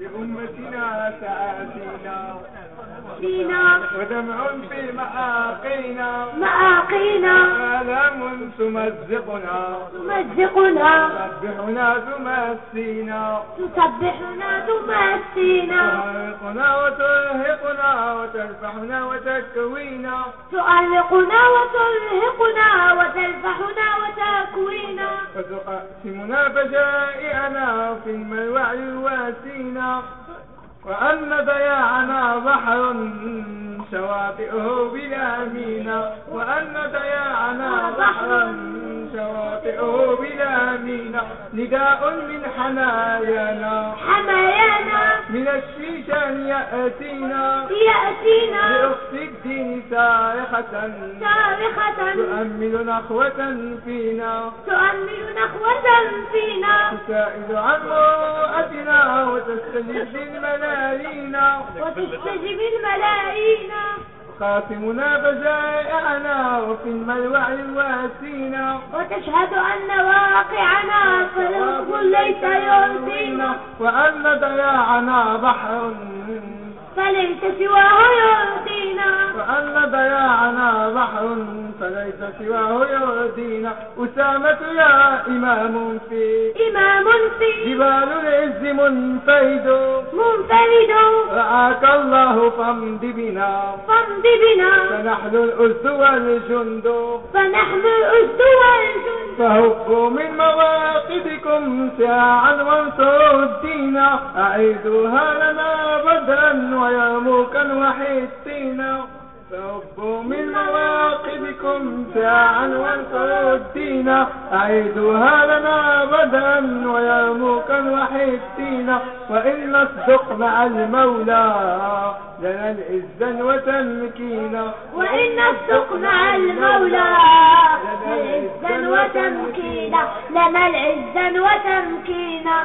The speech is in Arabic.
لأمتنا سآتينا. فينا ودمع في مآقينا. مآقينا. آلام تمزقنا. تمزقنا. تسبحنا تمسينا. تسبحنا تمسينا. تهرقنا وترهقنا وترفعنا وتكوينا. تؤرقنا وترهقنا وتلفحنا وتكوينا. وتقسمنا فجائعنا في الملوع يواسينا وأن ضياعنا بحر شواطئه بلا مينا وأن ضياعنا بحر شواطئه بلا مينا نداء من حنايانا. حمايانا من الشيشان يأتينا. يأتينا. لأخت الدين صارخة صارخة تؤمل نخوة فينا. تؤمل نخوة فينا. تسائل عن مرأتنا وتستجيب للملايين وتستجب الملايين. خاتمنا بجائعنا وفي الملوع واسينا وتشهد أن واقعنا صدق ليس يرضينا وأن ضياعنا بحر. فليس سواه يرضينا وأن ضياعنا بحر فليس سواه يرضينا أسامة يا إمام في. إمام في. جبال العز منفرد. منفرد. رعاك فامض بنا. فامض بنا. فنحن الأسد والجند فنحن الأسد والجند فهبوا من مواقدكم ساعا وانصروا الدين. أعيدوها لنا بدرا ويرموكا وحيتينا فهبوا من مواقدكم ساعا وانصروا الدين أعيدوها لنا بدرا ويرموكا وحيتينا وإن نصدق مع المولى لنا العزا وتمكينا وإن نصدق مع المولى عزا وتمكينا لنا العزا وتمكينا